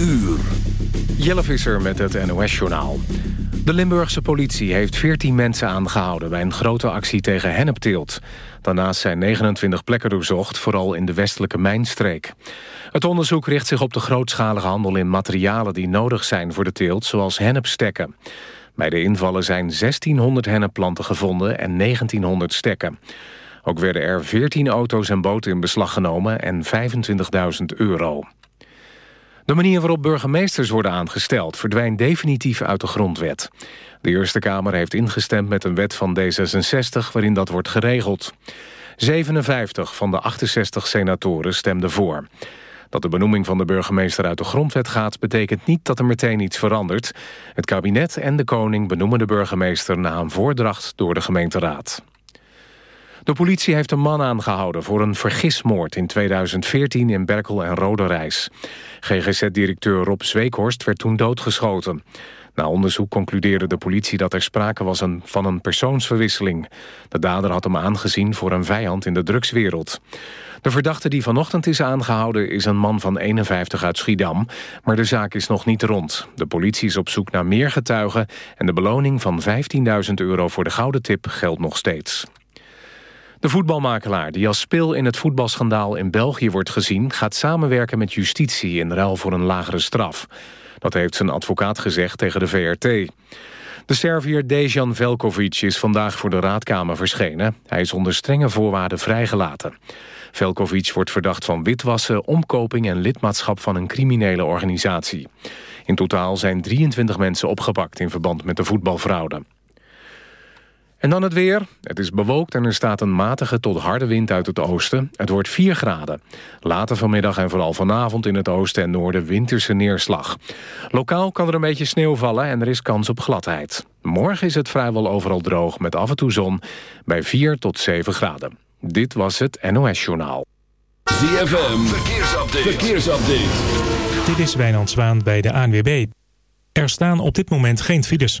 uur. Jelle Visser met het NOS-journaal. De Limburgse politie heeft 14 mensen aangehouden... bij een grote actie tegen hennepteelt. Daarnaast zijn 29 plekken doorzocht, vooral in de westelijke mijnstreek. Het onderzoek richt zich op de grootschalige handel in materialen... die nodig zijn voor de teelt, zoals hennepstekken. Bij de invallen zijn 1600 hennepplanten gevonden en 1900 stekken. Ook werden er 14 auto's en boten in beslag genomen en 25.000 euro. De manier waarop burgemeesters worden aangesteld... verdwijnt definitief uit de grondwet. De Eerste Kamer heeft ingestemd met een wet van D66... waarin dat wordt geregeld. 57 van de 68 senatoren stemden voor. Dat de benoeming van de burgemeester uit de grondwet gaat... betekent niet dat er meteen iets verandert. Het kabinet en de koning benoemen de burgemeester... na een voordracht door de gemeenteraad. De politie heeft een man aangehouden voor een vergismoord in 2014 in Berkel en Roderijs. GGZ-directeur Rob Zweekhorst werd toen doodgeschoten. Na onderzoek concludeerde de politie dat er sprake was van een persoonsverwisseling. De dader had hem aangezien voor een vijand in de drugswereld. De verdachte die vanochtend is aangehouden is een man van 51 uit Schiedam. Maar de zaak is nog niet rond. De politie is op zoek naar meer getuigen... en de beloning van 15.000 euro voor de gouden tip geldt nog steeds. De voetbalmakelaar, die als spil in het voetbalschandaal in België wordt gezien... gaat samenwerken met justitie in ruil voor een lagere straf. Dat heeft zijn advocaat gezegd tegen de VRT. De Serviër Dejan Velkovic is vandaag voor de raadkamer verschenen. Hij is onder strenge voorwaarden vrijgelaten. Velkovic wordt verdacht van witwassen, omkoping en lidmaatschap van een criminele organisatie. In totaal zijn 23 mensen opgepakt in verband met de voetbalfraude. En dan het weer. Het is bewolkt en er staat een matige tot harde wind uit het oosten. Het wordt 4 graden. Later vanmiddag en vooral vanavond in het oosten en noorden winterse neerslag. Lokaal kan er een beetje sneeuw vallen en er is kans op gladheid. Morgen is het vrijwel overal droog met af en toe zon bij 4 tot 7 graden. Dit was het NOS Journaal. ZFM, verkeersupdate. verkeersupdate. Dit is Wijnand Zwaan bij de ANWB. Er staan op dit moment geen files.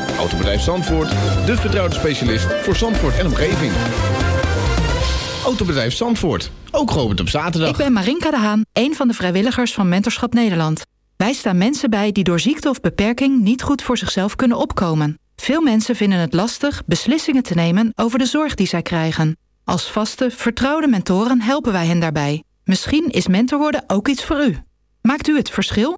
Autobedrijf Zandvoort, de vertrouwde specialist voor Zandvoort en omgeving. Autobedrijf Zandvoort, ook geopend op zaterdag. Ik ben Marinka de Haan, een van de vrijwilligers van Mentorschap Nederland. Wij staan mensen bij die door ziekte of beperking niet goed voor zichzelf kunnen opkomen. Veel mensen vinden het lastig beslissingen te nemen over de zorg die zij krijgen. Als vaste, vertrouwde mentoren helpen wij hen daarbij. Misschien is mentor worden ook iets voor u. Maakt u het verschil?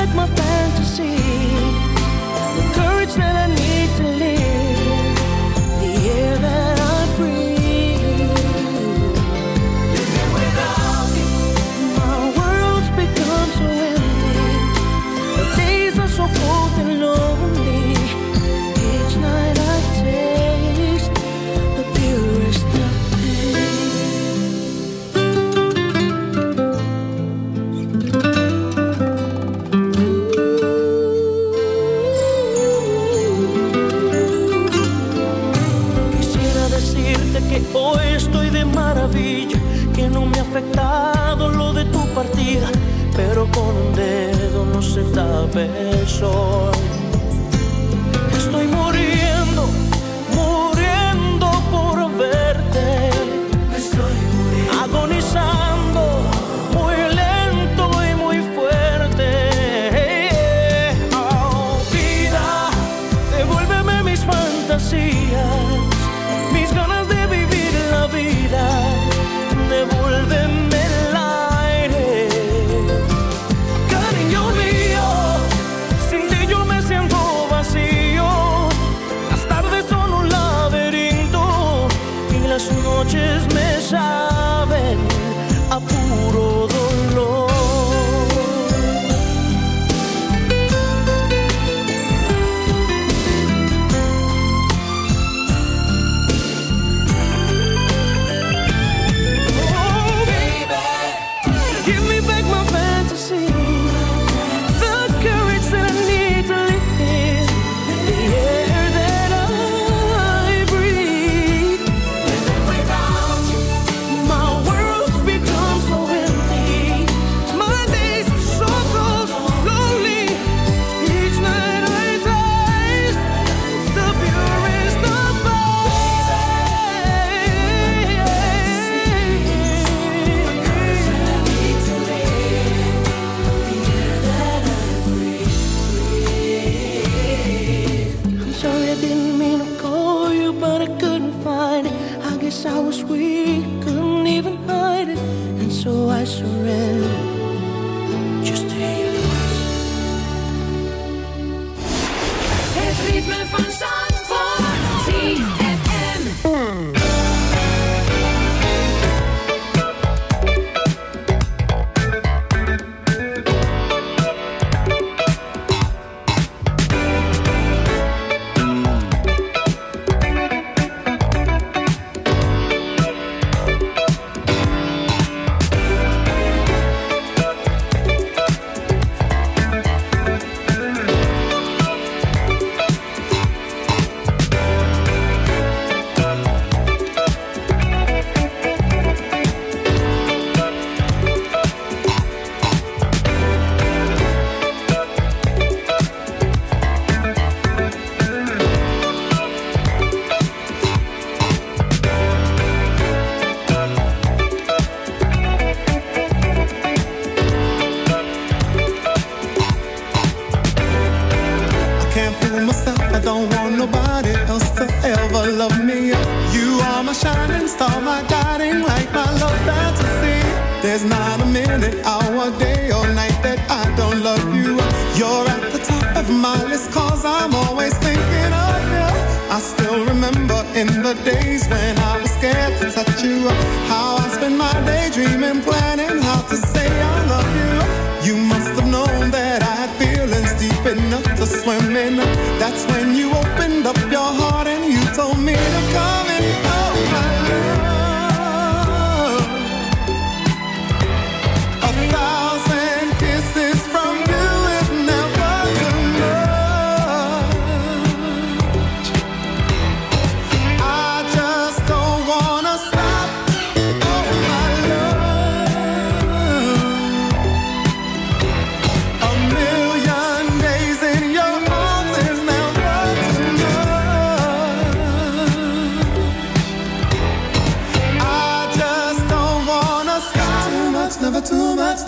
give my fantasy. The courage that I need to live. beso you. You're at the top of my list, cause I'm always thinking of you. I still remember in the days when I was scared to touch you. How I spent my day dreaming, planning how to say I love you. You must have known that I had feelings deep enough to swim in. That's when you opened up your heart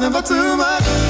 never too much.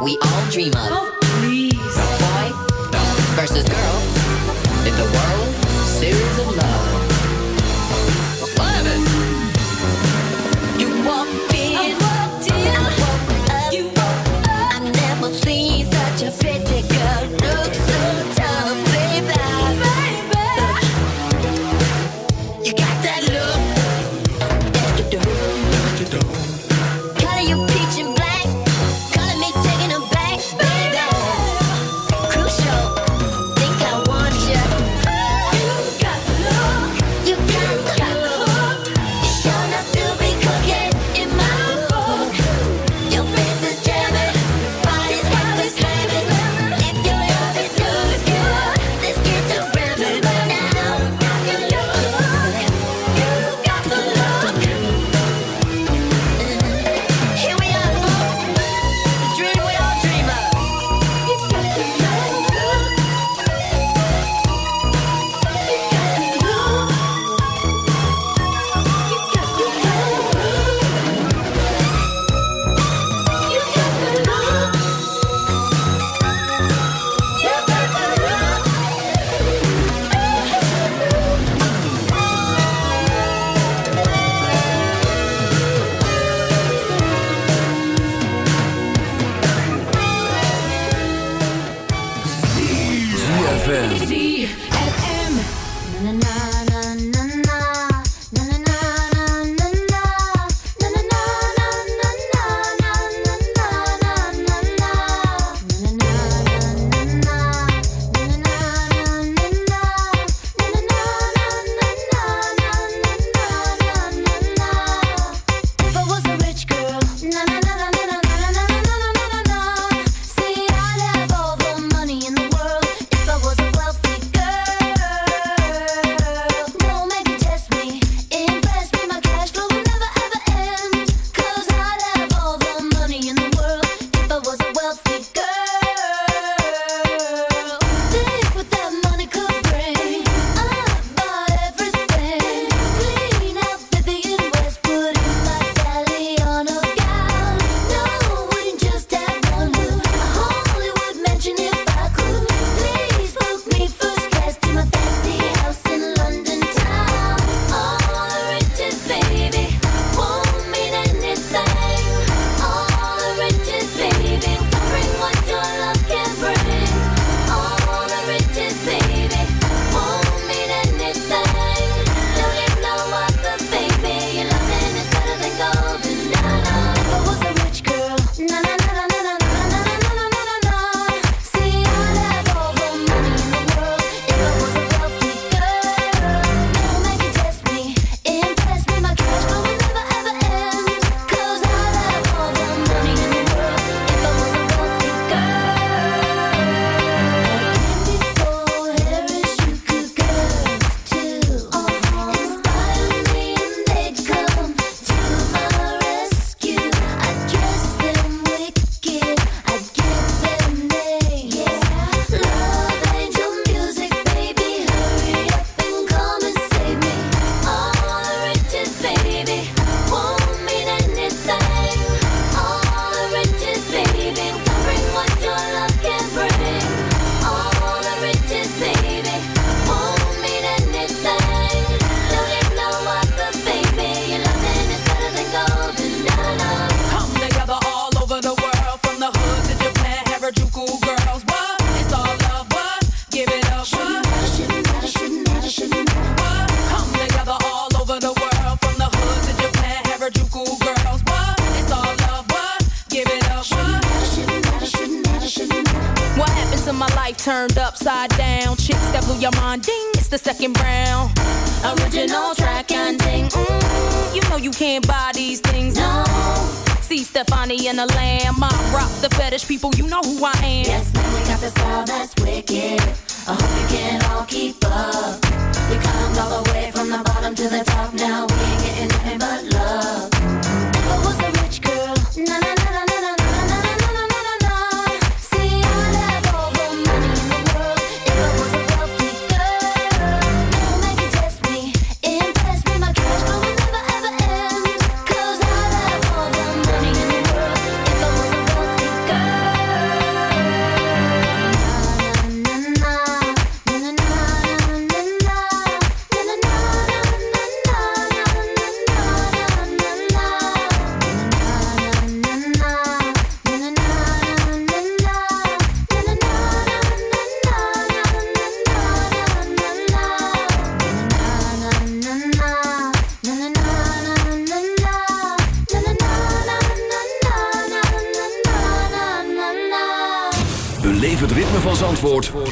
we all dream of.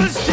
Let's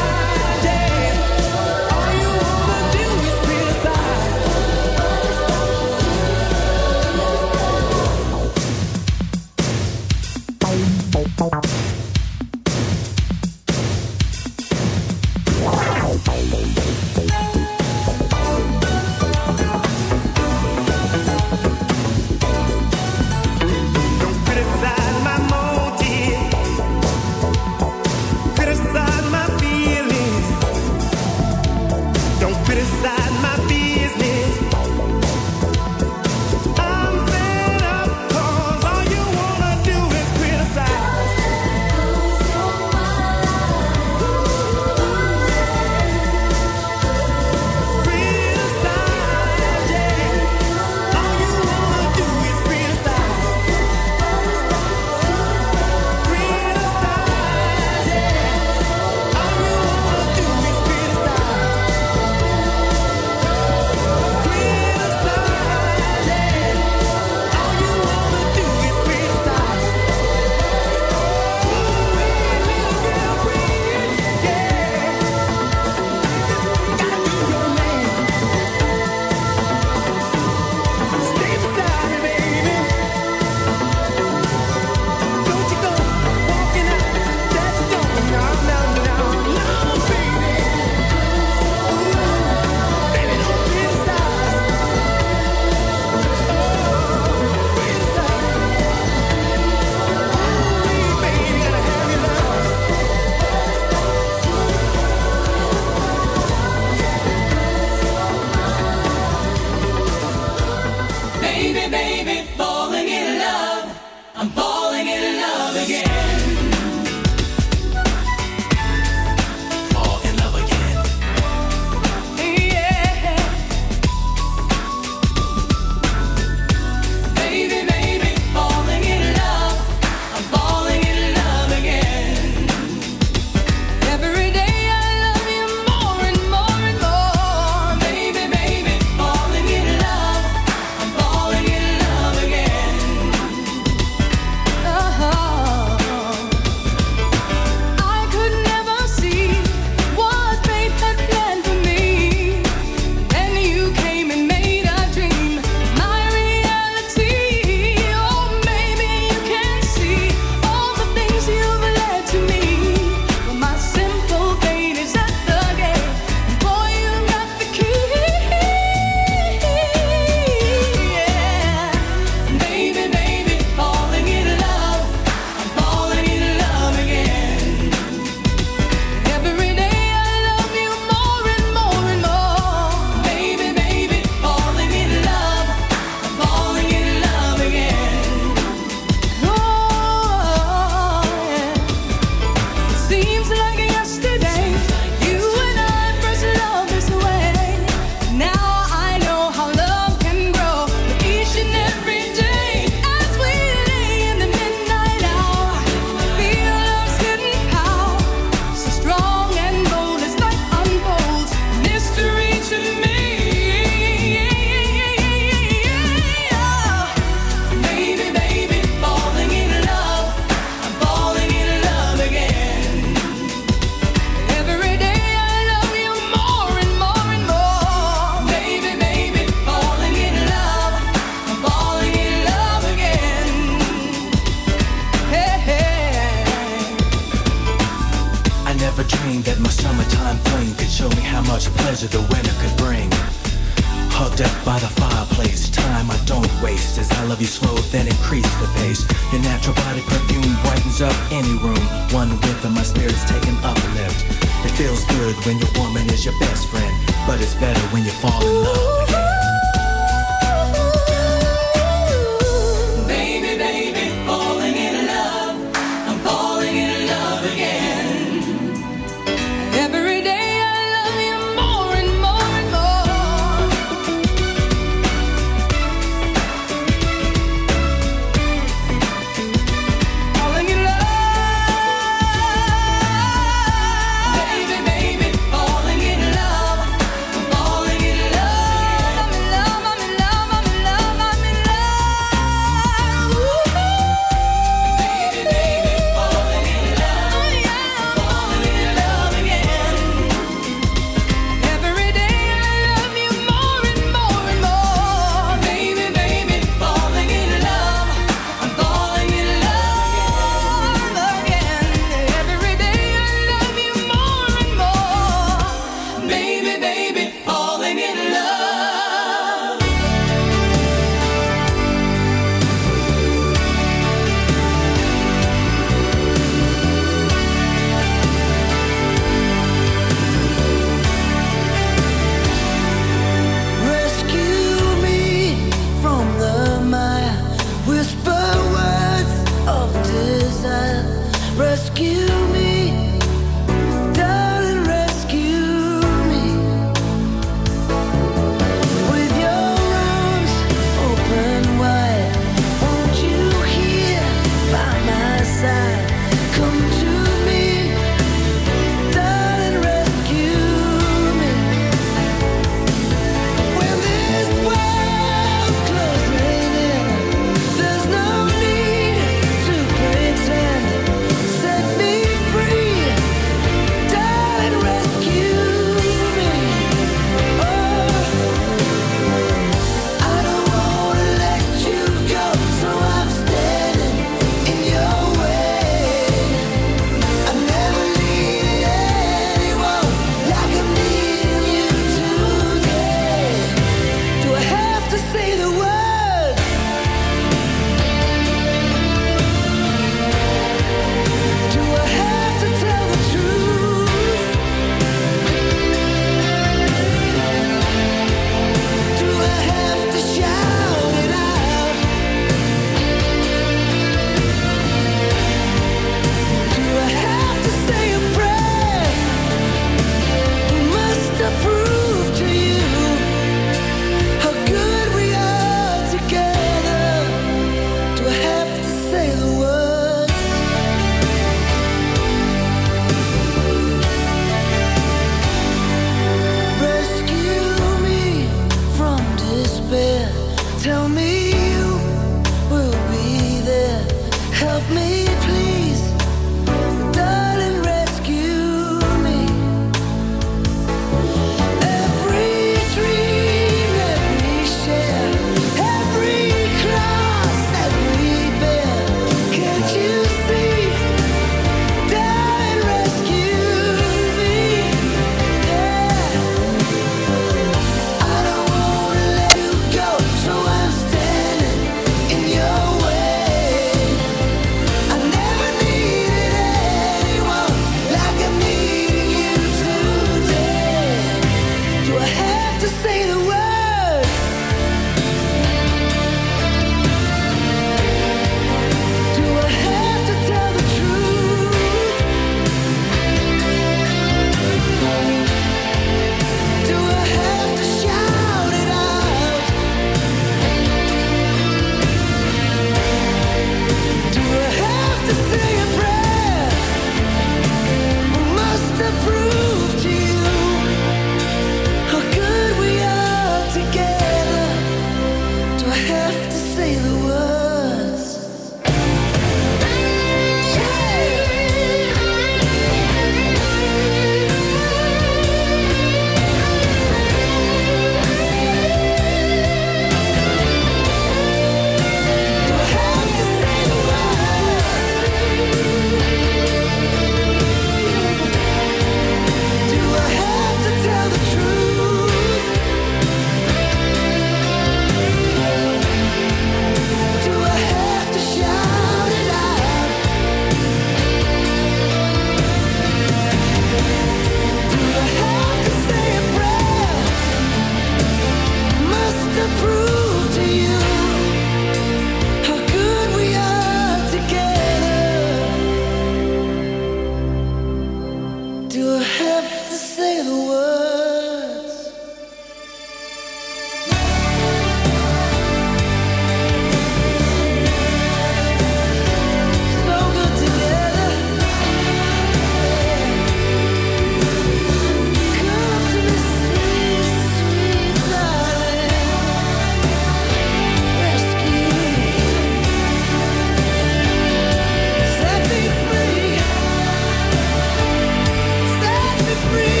free.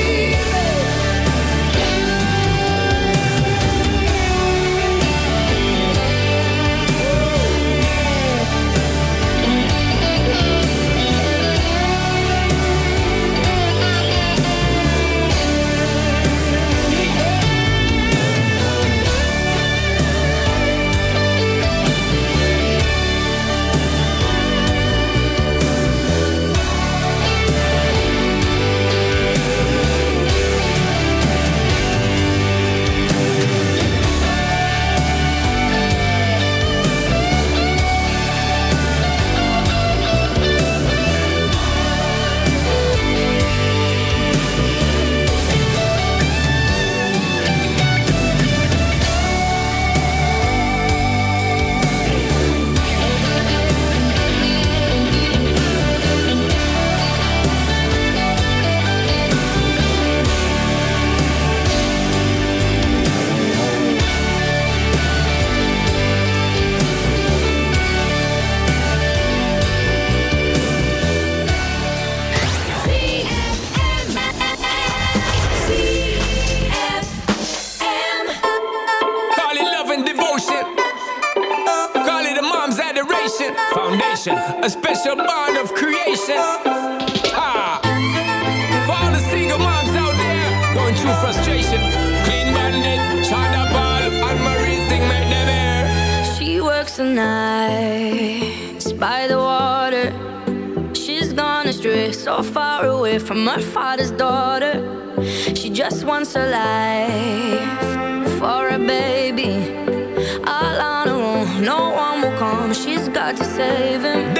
to save him.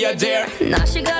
you dear. Now she got